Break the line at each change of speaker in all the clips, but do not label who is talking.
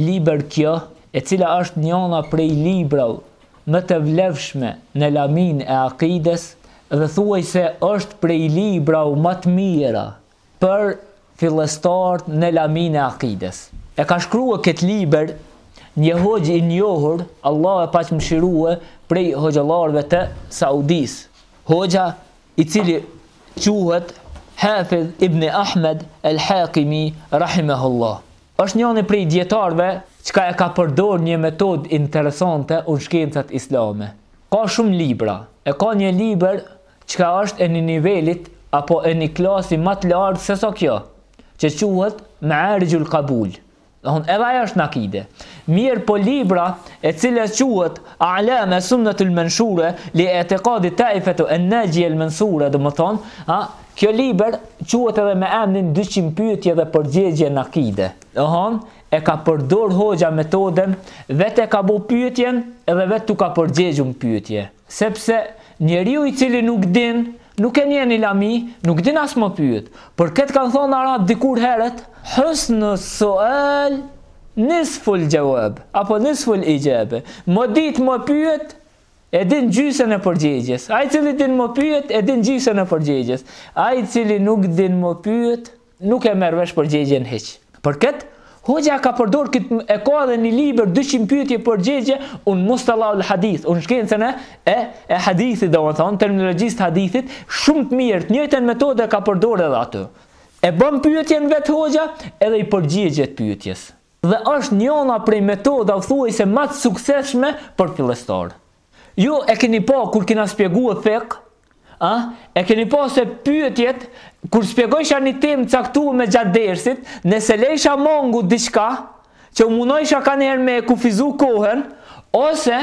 Libër kjo, e cila është njona prej librav më të vlefshme në laminë e akides dhe thuajse është prej librav ma të mira për fillestart në laminë e akides. E ka shkrue këtë libër një hoxhë i njohur, Allahu e pastë mëshirue, prej hoxhallarëve të Saudisë. Hoxha, i cili quhet Hafidh ibn Ahmed el-Hakemi, rahimehullah. Është njani prej dijetarëve çka e ka përdorë një metodë interesante në shkencat islame. Ka shumë libra, e ka një libër çka është e një nivelit apo e një klasi ma të lartë se sa kjo, që quhet Me'arijul Kabul, domthon edhe ajo është në akide. Mirëpo libra e cila quhet A'lamu es-Sunnetil Menshura li I'tiqadi et-Ta'ifetu en-Naxhia el Mensura, domthon, a, Kjo libër quhet edhe me emnin dyqind pyetje dhe përgjegjje n'akide. Domthon e ka përdor hoxha metoden vet e ka bo pyetjen edhe vet t'u ka përgjegju n'pyetje. Sepse njeriu i cili nuk din, nuk e njeh ni lami, nuk din as me pyet. Për këtë kan thon arabt dikur herët, Husnu sual nisful xhevab, apo nisful ixhabe, Me dit me pyet, E din gjysën e përgjegjes. Ai i cili din me pyet, e din gjysën e përgjegjes. Ai i cili nuk din me pyet, nuk e merr vesh përgjegjen hiç. Për këtë, hoxha ka përdor këtë e ka edhe një libër 200 pyetje përgjegje, në mustalahul hadith, në shkencën e e, e hadithit domethonë, terminologjisë të hadithit, shumë të mirë, të njëjtën metodë ka përdor edhe aty. E bën pyetjen vet hoxha, edhe i përgjegjet pyetjes. dhe është njona prej metodave thuajse ma të suksesshme për fillestarë. Ju e keni pa kur kena spjegue fikh, a? E keni pa se pyetjet kur spjegojsha një temë të caktuar me gjatë dersit, nëse lejsha mangu diçka që u munojsha kanëherë me e kufizu kohën, ose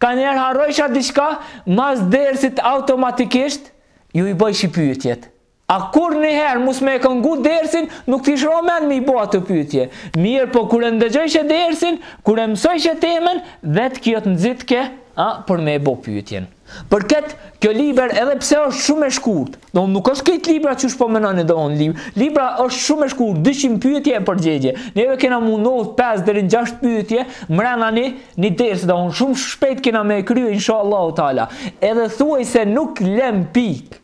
kanëherë harrojsha diçka, mas dersit automatikisht ju i bojshi pyetjet. A, kurr ni her mus me e ngu dersin nuk t'ish ra n'men m'i bo atë pyetje mirpo kur e ndëgjojshe dersin kur e msojshe temen vet kjo të nxitke a për me e bo pyetjen për ket kjo libër edhe pse osht shum e shkurt domthon nuk osht krejt libra qysh po menoni domthon libra osht shum e shkurt dyqind pyetje e përgjegje neve kena me u mundu pesë deri në gjashtë pyetje mrena ni ni dersi domthon shum shpejt kena me e krye inshallahu teala edhe thuaj se nuk lem pikë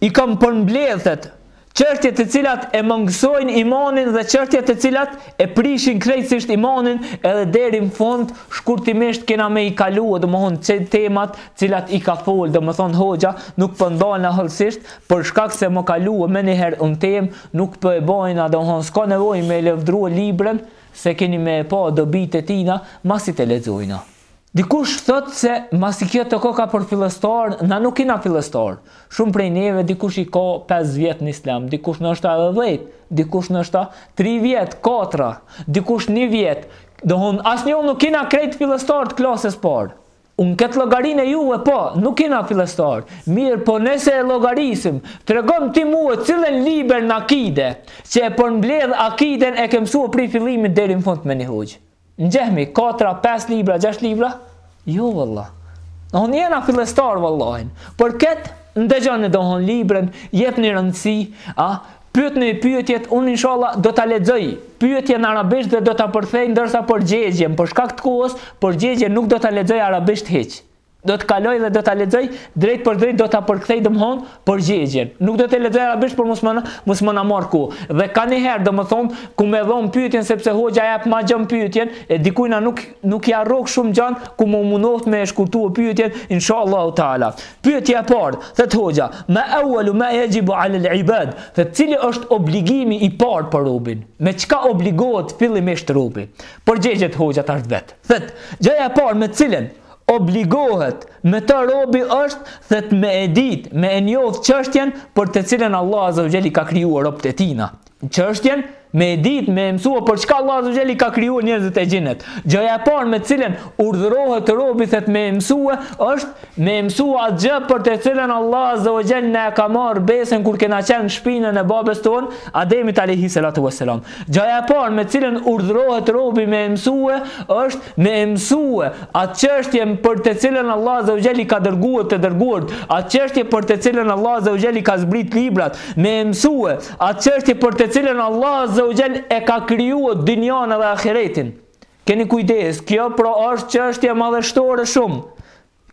i kam përmbledhë çështje të cilat e mangësojnë imanin dhe çështje të cilat e prishin krejtësisht imanin edhe deri në fund shkurtimisht kena me i kalu domethonë temat të cilat i ka folë domethonë hoxha nuk po ndalna hollësisht për shkak se me kalue menjëherë në temë nuk po e bajna domethonë s'ka nevojë me e lavdërue librën se keni me e pa dobitë e tina masi t'e lexojna Dikush thotë se masi kjo të koka për fillestarë, na nuk jina fillestarë. Shumë prej neve dikush i ka 5 vjet në islam, dikush nashta edhe 10, dikush nashta 3 vjet, 4, dikush 1 vjet. Domthon, asnjë nuk jina krejt fillestarë të klasës parë. Në këtë llogarinë e juve po, nuk jina fillestarë. Mirëpo nëse e llogarisim, tregom ti mue cilën libër në akide, që e përmbledh akiden e ke mësua prej fillimit deri në fund me një hoxhë. Njehmi, katra, pesë libra, gjashtë libra? Jo, vallah. Domthon jena fillestarë, vallahi. Për këtë, ndëgjoni domthon librën, jepni rëndësi, a, pyetni pyetjet, unë inshallah do ta lexoj pyetjen arabisht dhe do ta përkthej ndërsa përgjegjen, për shkak të kohës, përgjegjen nuk do ta lexoj arabisht hiç. do të kaloj dhe do ta lexoj drejt për drejt do ta përkthej domthon përgjigjen. Nuk do ta lexoj arabisht për mos me mos me na marrë kohë. Dhe kaniherë domthon ku më dhon pyetjen sepse hoxha jap më gjën pyetjen e dikujt na nuk nuk ja rrok shumë gjanë ku më mundohet me shkurtu pyetjen inshallah taala. Pyetja e parë thot hoxha ma awwalu ma yajibu ala al ibad se cili është obligimi i parë për robin. Me çka obligohet fillimisht robi? Përgjigjet hoxha tash vet. Thet gjaja e parë me të cilën Obligohet me të robi është thet me e ditë, me e njoft çështjen për të cilën Allahu azza wa jall i ka krijuar robët e tina. Çështjen me e ditë, me e mësua për çka Allahu azza wa jall i ka krijuar njerëzit e xhinët. Gjaja e parë me të cilën urdhërohet robi thet me e mësua është me e mësua atë gjë për të cilën Allahu azza wa jall na ka marrë besën kur kena qenë në shpinën e babës tonë, Ademit alayhi salatu wa salam. Gjaja e parë me cilën urdhërohet robi me e mësue është me e mësue atë çështje për të cilën Allah Azza wa Jall i ka dërguar të dërguarit, atë çështje për të cilën Allah Azza wa Jall i ka zbritë librat, me e mësue atë çështje për të cilën Allah Azza wa Jall e ka krijuar dynjanë dhe ahiretin. Keni kujdes, kjo pra është çështje madhështore shumë.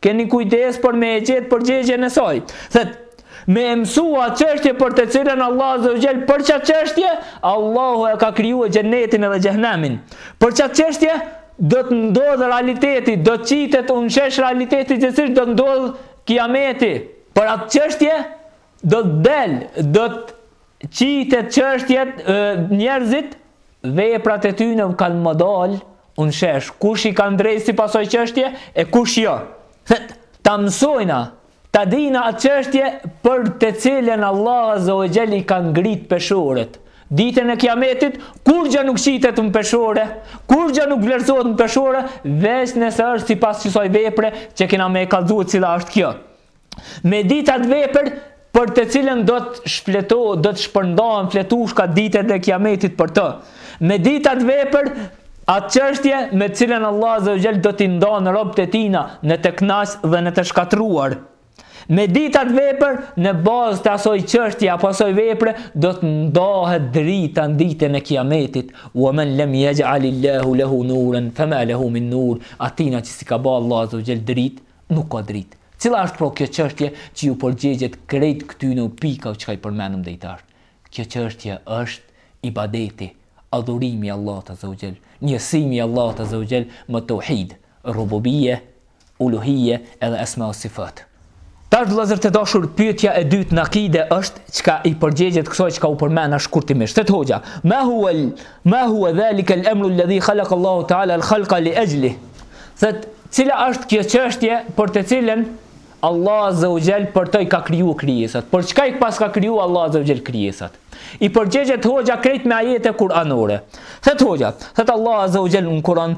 Keni kujdes për me e gjetë përgjegjen e saj. Thet, me e mësua çështje për të cilën Allah Azza wa Jall për qatë çështje, Allahu e ka krijue xhennetin edhe xhehenemin. Për qatë çështje, do të ndodhë realiteti, do të qitet në shesh realiteti gjithsesi, do të ndodhë kiameti. Për atë çështje, do të del, do të Qitet çështjet njerëzit veprat e tyne kanë me dal n'shesh kush u kanë drejtë si pasoj çështje e kush jo. Ta mësojna, ta dina atë çështje për të cilën Allah azza wa jall i kanë ngrit peshorët. Ditën e Kiametit kur gja nuk qitet në peshore, kur gja nuk vlerësohet në peshore, veç nëse është sipas kësaj vepre që kena me e kallëzu cila është kjo. Me ditë atë vepër për të cilën do të shfleto, do të shpërndahen fletushka ditën e kiametit për të. Me ditë atë vepër, atë qështje me cilën Allah azza wa jall do t'i ndan robët e tina në të knaq dhe në të shkatruar. Me ditë atë vepër, në bazë të asoj qështje apo asoj vepre, do të ndahet drita në ditën e kiametit. Ue men lem jexh'alil-lahu lehu nuren, fema lehu min nur, atina që s'i ka ba Allah azza wa jall dritë, Nuk ka dritë. Cila është pra kjo çështje që ju përgjegjet krejt këtyne pika çka i përmenëm dej tash? Kjo çështje është ibadeti, adhurimi i Allahut azza wa xhel, njësimi i Allahut azza wa xhel me tauhid, rububije, uluhije edhe esma ue sifat. Tash vëllezër të dashur pyetja e dytë në akide është çka i përgjegjet kësaj çka u përmend shkurtimisht. Thet hoxha, ma huwal Ma huwa dhalika al-amru alladhi khalaqa Allahu ta'ala al-khalqa li ajlihi. Thet, cila është kjo çështje për të cilën Allah azza wa jall për të i ka kriju krijesat? Për çka i pas ka kriju Allah azza wa jall krijesat? I përgjigjet hoxha krejt me ajete kuranore. Thet hoxha, thet Allah azza wa jall në Kur'an,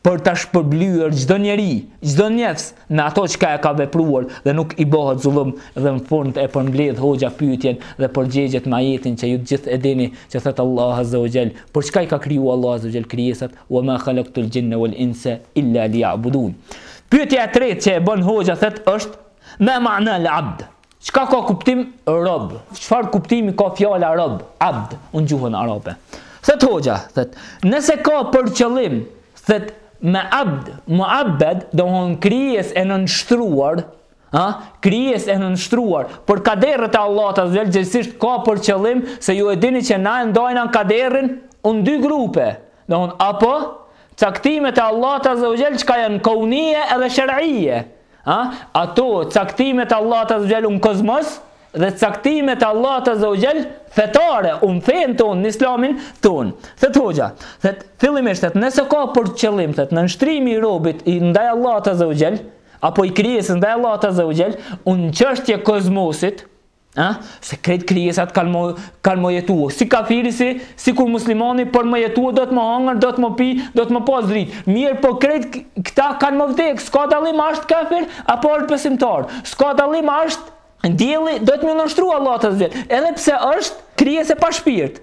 për ta shpërblyer çdo njeri, çdo nefs me ato çka e ka vepruar dhe nuk i bohet zullum dhe në fund e përmbledh hoxha pyetjen dhe përgjegjet me ajetin që ju të gjithë e dini që thet Allahu azza wa jall për çka i ka kriju Allahu azza wa jall krijesat wa ma khalaqtul jinna wal insa illa liya'budun pyetja e tretë që e bën hoxha thet është ma ma'na al abd Çka ka kuptim rob? Çfarë kuptimi ka fjala rob, abd, në gjuhën arabe? Thet hoxha, thet, nëse ka për qëllim, thet, me abd, muabbed, dothon krijesë e nënshtruar, ha, krijesë e nënshtruar, për kaderët e Allahut azza wa jall, gjithësisht ka për qëllim, se ju e dini që na e ndajna kaderin, në dy grupe, dothon, apo, caktimet e Allahut azza wa jall, çka janë kaunije edhe sher'ije, A? Ato caktimet e Allahut Azza wa Jall në kozmos dhe caktimet e Allahut Azza wa Jall fetare, në fenë ton, në Islamin ton. Thet hoxha, thet fillimisht thet nëse ka për qëllim thet nënshtrimi i robit ndaj Allahut Azza wa Jall apo i krijesës ndaj Allahut Azza wa Jall, në çështje kozmosit, Ëh, se krejt krijesat kanë me kanë me jetu. Si kafiri si, sikur muslimani për me jetu do të me hangër, do të me pi, do të me pas drit. Mirë, po krejt këta kanë me vdek. S'ka dallim a është kafir apo është besimtar. S'ka dallim a është dielli do të m'iu nënshtru Allahut Azza wa Jall. Edhe pse është krijesë pa shpirt.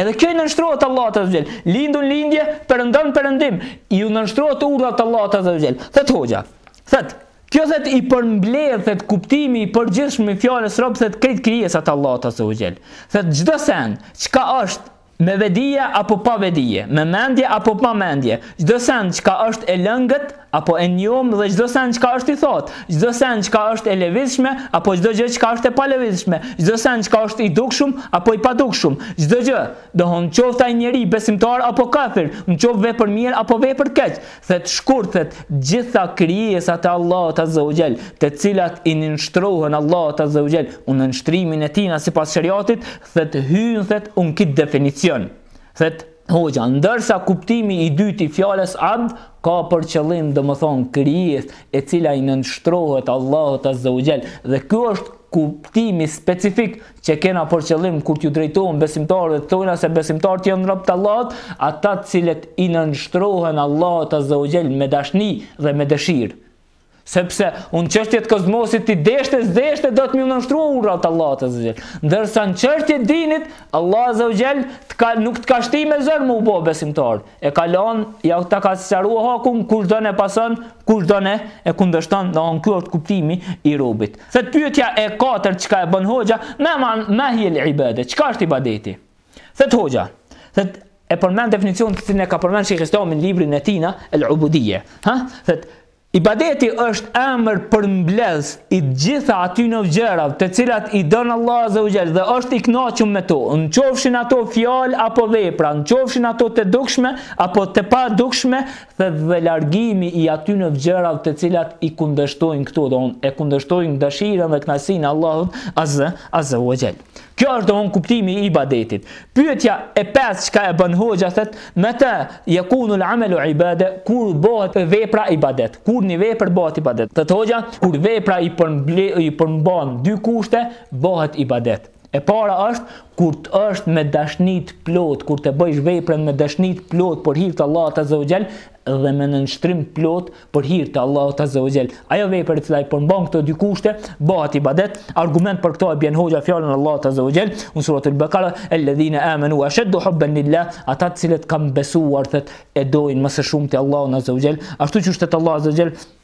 Edhe kjo i nënshtrohet Allahut Azza wa Jall. Lind në lindje, perëndon perëndim, iu nënshtrohet urdhrat e Allahut Azza wa Jall. Thot hoxha. Thot, kjo thot i përmbledh thot kuptimi i përgjithshëm i fjalës rob thot krejt krijesat e Allahut Azza wa Jall. Thot çdo sen, çka është me vedije apo pa vedije, me mendje apo pa mendje, çdo sen çka është e lëngët Apo e njomë dhe çdo send çka është i thatë, çdo send çka është e lëvizshme apo çdo gjë çka është e palëvizshme, çdo send çka është i dukshëm apo i padukshëm, çdo gjë, domethënë qoftë ai njeri besimtar apo kafir, qoftë vepër mirë apo vepër keq, thet shkurt thet gjitha krijesat e Allahut azza wa jall, të cilat i nënshtrohen Allahut azza wa jall, në nënshtrimin e tina sipas sheriatit, thet hyjnë thet në kit definicion. Thet Hoxha, ndërsa kuptimi i dytë i fjalës abd ka për qëllim domethënë krijesë e cila i nënshtrohet Allahut azza wa jall dhe ky është kuptimi specifik që kena për qëllim kur t'ju drejtohen besimtarëve dhe të thojna se besimtarët janë rob të Allahut, ata të cilët i nënshtrohen Allahut azza wa jall me dashni dhe me dëshirë. Sepse në çështje të kozmosit ti deshte, s'deshte, do të m'iu nënshtru urdhrat e Allahut azza wa jall. Ndërsa në çështje dinit, Allahu azza wa jall nuk të ka shti me zor me u bo besimtar. E ka lanë, ja ta ka sqaru hakun, kush don e pason, kush don e kundërshton, domethënë ky është kuptimi i robit. Thetë pyetja e katër çka e bën hoxha, ma, ma, ma hiyel ibade, çka është ibadeti? Thët hoxha, thët e përmend definicionin të cilin e ka përmend Sheikh Islami në librin e tina El Ubudiyya. Ha? Thët ibadeti është emër përmbledhës i të gjitha atyne gjërav, të cilat i don Allahu Azza wa Jall dhe është i kënaqur me to. Në qofshin ato fjalë apo vepra, në qofshin ato të dukshme apo të padukshme, thët dhe largimi i atyne gjërav të cilat i kundërshtojnë këto, domethënë e kundërshtojnë dëshirën dhe kënaqësinë e Allahut Azza wa Jall. Kjo është domethënë kuptimi i ibadetit. Pyetja e pesë çka e bën hoxha thot, meta yakunu al-amalu ibade, kur bëhet vepra ibadet. Kur një vepër bëhet ibadet. Thot hoxha, kur vepra i përmble i përmban dy kushte, bëhet ibadet. E para është kur të është me dashni të plot, kur ta bëjsh veprën me dashni të plot për hir të Allahut azza wa jall, dhe me nënshtrim të plot për hir të Allahut Azza wa Jall. Ajo vepër e cila i përmban këto dy kushte, bëhet ibadet. Argument për këto e bjen hoxha fjalën e Allahut Azza wa Jall, në suratul Baqara, "Alladhina amanu ashaddu hubban lillah", ata të cilët kanë besuar thot e dojnë më së shumti Allahun Azza wa Jall, ashtu qysh thot Allahu Azza wa Jall,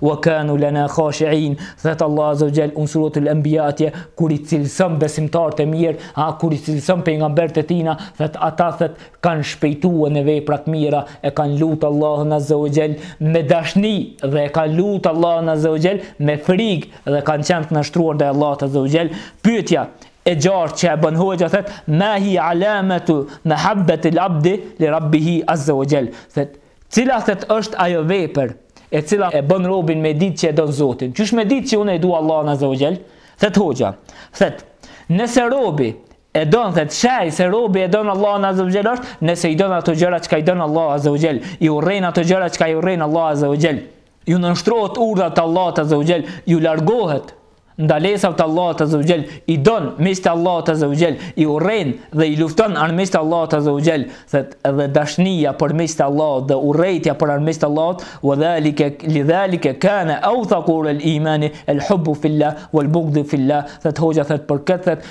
Wa kanu lana khashi'in, thet Allah azza wa jall në suratul anbiya atje kur i cilëson besimtarët e mirë, a kur i cilëson pejgamberët e tina, thet ata thet kanë shpejtuar në vepra të mira, e kanë lut Allahun azza wa jall me dashni dhe e kanë lut Allahun azza wa jall me frikë dhe kanë qenë të nënshtruar ndaj Allahut azza wa jall. Pyetja e gjashtë që e bën hoxha thet ma hi alamatu mahabbati al-abdi li rabbih azza wa jall. Thet Cila thet është ajo vepër e cila e bën robin me ditë që e don Zotin? Qysh me ditë që unë e dua Allahun Azza wa Jall? Thet hoxha, thet, nëse robi e don thet shej se robi e don Allahun Azza wa Jall është nëse i don ato gjëra çka i don Allahu Azza wa Jall, i urren ato gjëra çka i urren Allahu Azza wa Jall. Ju nënshtrohet urdhat të Allahut Azza wa Jall, ju largohet ndalesave të Allahut Azza wa Jall, i don miqtë e Allahut Azza wa Jall, i urren dhe i lufton armiqtë e Allahut Azza wa Jall, thet edhe dashnia për miqtë e Allahut dhe urrejtja për armiqtë e Allahut, wa dhalika li dhalika kana awthaqu ura al iman al hub fi Allah wal bughd fi Allah, thet hoxha thet për këtë thet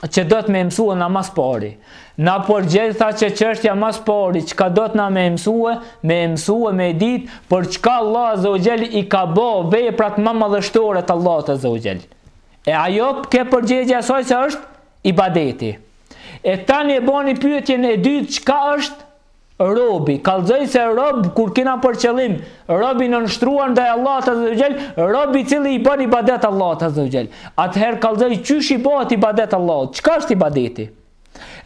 që dojtë me mësua na mas pari. Na u përgjegj tha që çështja mas pari, çka dojtë na me mësua, me mësua, me ditë, për çka Allah Azza wa Jall i ka bo veprat më madhështore të Allahut Azza wa Jall. E ajo ke përgjegje asoj se është ibadeti. E tani e boni pyetjen e dytë çka është Robi, kallzoi se rob kur kina për qëllim, robi i nënshtruar ndaj Allahut Azza wa Jall, robi i cili i bën ibadet Allahut Azza wa Jall. Atëherë kallzoi qysh i bëhet ibadet Allahut, çka është ibadeti?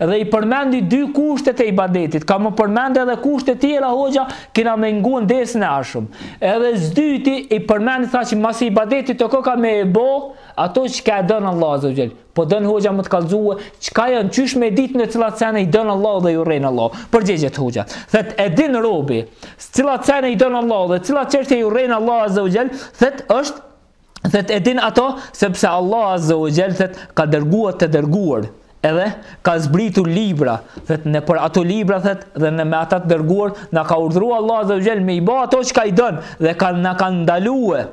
Dhe i përmendi dy kushtet e ibadetit, ka me përmend edhe kushte tjera hoxha, kina me ngun dersin e ardhshëm. Edhe s'dyti i përmendi tha që masi ibadeti koka me e bo, ato çka e don Allah Azza wa Jall. Po don hoxha me të kallzue, çka janë qysh me ditë në cilat sene i don Allahu dhe i urren Allahu. Përgjigjet hoxha. Thet e din robi, cilat sene i don Allahu dhe cilat çështje i urren Allahu azza wa jall, thet është thet e din ato sepse Allahu azza wa jall thet ka dërguar të dërguar edhe ka zbritur libra, thet nëpër ato libra thet dhe në me ata të dërguar na ka urdhëruar Allahu azza wa jall me i bë ato çka i don dhe ka na ka ndaluar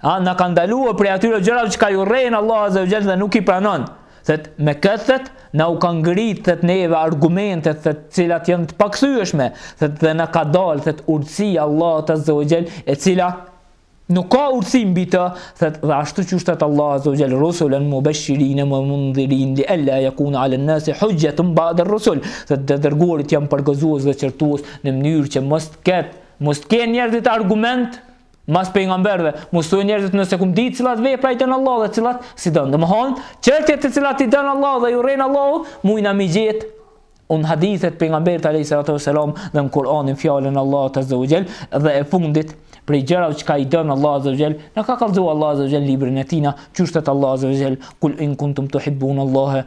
A na ka ndaluar prej atyre gjërave çka i urren Allah Azza wa dhe nuk i pranon. Thet me këtë thet na u ka ngrit thet neve argumentet thet të cilat janë të pakthyeshme, thet dhe na ka dalë thet urtësia e Allahut Azza wa e cila nuk ka urtësi mbi të, thet dhe ashtu qysh thet Allah Azza wa Jall rusulan mubashirin wa mundhirin li alla yakuna li an-nas hujjatun ba'da ar-rusul. Thet të dërguarit janë përgëzues dhe qortues në mënyrë që mos të ketë mos të kenë njerëzit argument Mas pejgamberëve, më së shumti njerëzit, nëse dum me ditë cilat vepra i don Allahu dhe cilat s'i don. Domthon, çështjet të cilat i don Allahu dhe i urren Allahu, mujna m'i gjet në hadithet e pejgamberit alayhi salatu wasalam dhe në Kur'anin fjalën e Allahut azza wa jall dhe e fundit prej gjërave çka i don Allahu azza wa jall, na ka kallzu Allahu azza wa jall n'librin e tina, që thotë Allahu azza wa jall, kul in kuntum tuhibbun Allaha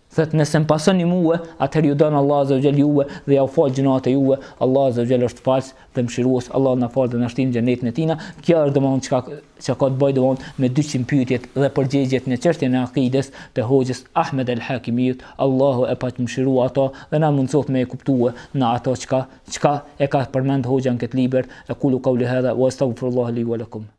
Thot nëse më pasoni mua, atëherë ju don Allahu azza wa jall juve dhe jau fal gjunat e juve, Allahu azza wa jall është falës dhe mëshirues, Allahu na fal dhe na shtin në xhenetin e Tina. Kjo është domthon çka çka ka të bëjë domthon me 200 pyetjet dhe përgjigjet në çështjen e akides të hoxhës Ahmed El Hakimiut,, Allahu e pastë mëshiru atë dhe na mundsoft me e kuptue ne atë çka çka e ka përmend hoxha në këtë libër, ekulu kouli hadha wa astaghfirullah li wa lakum.